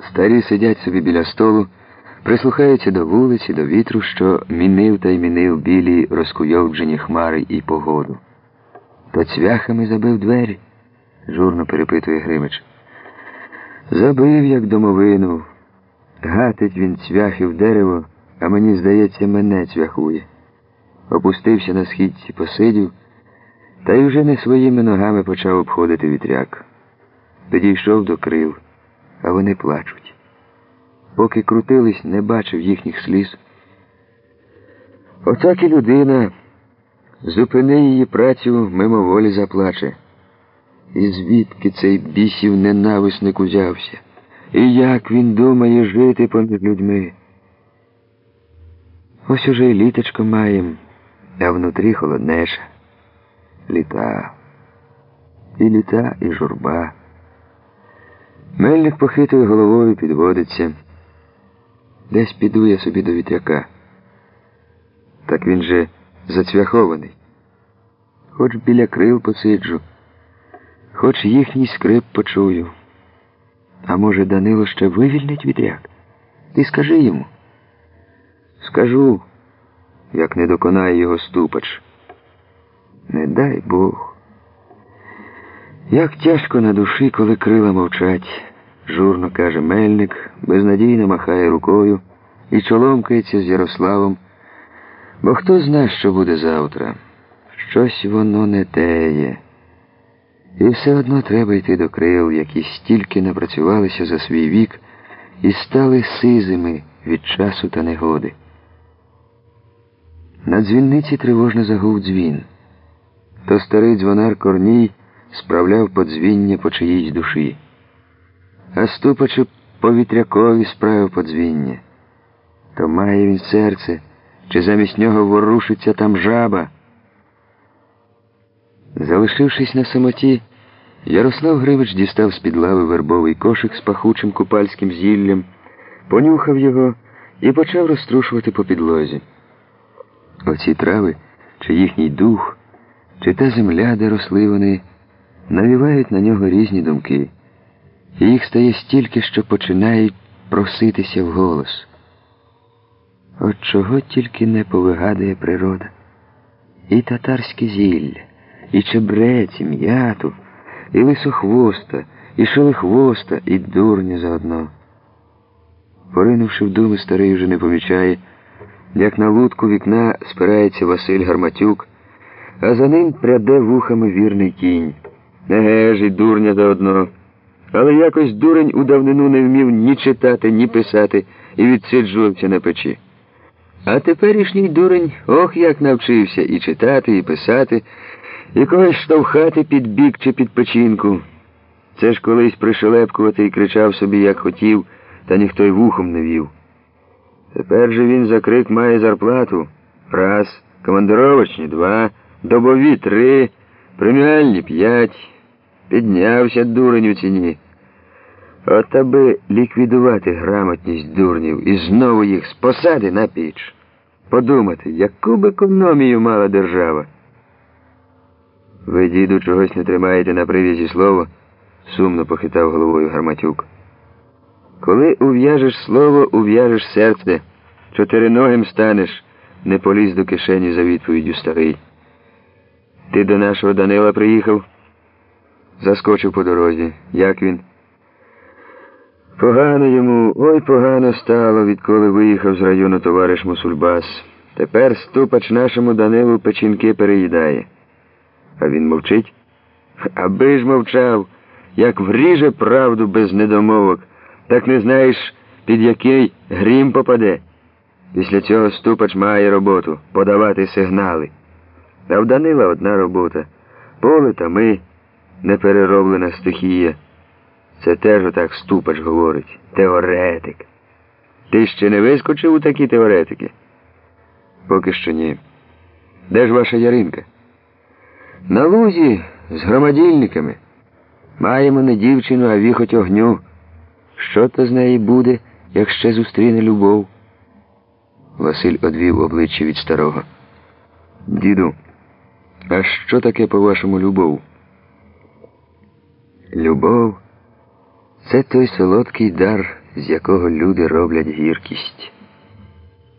Старі сидять собі біля столу, прислухаються до вулиці, до вітру, що мінив та й мінив білі розкуйовджені хмари і погоду. То цвяхами забив двері? журно перепитує Гримич. Забив, як домовину. Гатить він цвяхів дерево, а мені, здається, мене цвяхує. Опустився на східці, посидів, та й вже не своїми ногами почав обходити вітряк. Підійшов до крил, а вони плачуть. Поки крутились, не бачив їхніх сліз. Отак і людина, зупини її працю, мимоволі заплаче. І звідки цей бісів ненависник узявся? І як він думає жити поміж людьми? Ось уже і літочко маєм, а внутрі холоднеша. Літа. І літа, і журба. Мельник похитує головою, підводиться. Десь піду я собі до вітряка. Так він же зацвяхований. Хоч біля крил посиджу, хоч їхній скрип почую. А може, Данило ще вивільнить вітряк? Ти скажи йому. Скажу, як не доконає його ступач. Не дай Бог. Як тяжко на душі, коли крила мовчать, журно каже мельник, безнадійно махає рукою і чоломкається з Ярославом. Бо хто знає, що буде завтра? Щось воно не теє. І все одно треба йти до крил, які стільки напрацювалися за свій вік і стали сизими від часу та негоди. На дзвінниці тривожно загув дзвін. То старий дзвонар Корній справляв подзвіння по чиїсь душі. А ступачу повітрякові справив подзвіння. То має він серце, чи замість нього ворушиться там жаба. Залишившись на самоті, Ярослав Гривич дістав з-під лави вербовий кошик з пахучим купальським зіллям, понюхав його і почав розтрушувати по підлозі. Оці трави, чи їхній дух, чи та земля, де росли вони, навівають на нього різні думки, і їх стає стільки, що починають проситися вголос. От чого тільки не повигадує природа. І татарське зілля, і чебрець, і м'яту, і лисохвоста, і шелихвоста, і дурня заодно. Поринувши в думи, старий вже не помічає, як на лутку вікна спирається Василь Гарматюк, а за ним пряде вухами вірний кінь. Еге ж і дурня заодно. Але якось дурень у давнину не вмів ні читати, ні писати і відсиджувався на печі. А теперішній дурень ох як навчився і читати, і писати, і когось штовхати під бік чи під печінку. Це ж колись пришелепкувати і кричав собі, як хотів, та ніхто й вухом не вів. Тепер же він за крик має зарплату. Раз, командировочні два, добові три, преміальні п'ять. Піднявся дурень у ціні. От аби ліквідувати грамотність дурнів і знову їх з посади на піч. Подумати, яку б економію мала держава. Ви, діду, чогось не тримаєте на привізі слово, сумно похитав головою Гарматюк. Коли ув'яжеш слово, ув'яжеш серце, чотириногим станеш, не поліз до кишені за відповіддю старий. Ти до нашого Данила приїхав? Заскочив по дорозі. Як він? Погано йому, ой погано стало, відколи виїхав з району товариш Мусульбас. Тепер ступач нашому Данилу печінки переїдає. А він мовчить? Аби ж мовчав, як вріже правду без недомовок, так не знаєш, під який грім попаде. Після цього ступач має роботу подавати сигнали. А в Данила одна робота поле та ми неперероблена стихія. Це теж отак ступач говорить. Теоретик. Ти ще не вискочив у такі теоретики? Поки що ні. Де ж ваша яринка? На лузі з громадільниками. Маємо не дівчину, а віхоть огню. Що то з неї буде, як ще зустріне любов? Василь одвів обличчя від старого. Діду, а що таке, по-вашому, любов? Любов це той солодкий дар, з якого люди роблять гіркість.